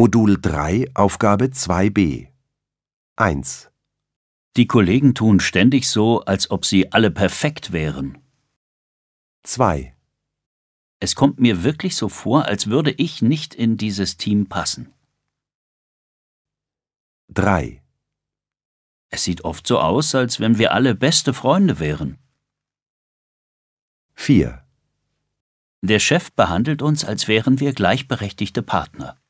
Modul 3, Aufgabe 2b 1. Die Kollegen tun ständig so, als ob sie alle perfekt wären. 2. Es kommt mir wirklich so vor, als würde ich nicht in dieses Team passen. 3. Es sieht oft so aus, als wenn wir alle beste Freunde wären. 4. Der Chef behandelt uns, als wären wir gleichberechtigte Partner.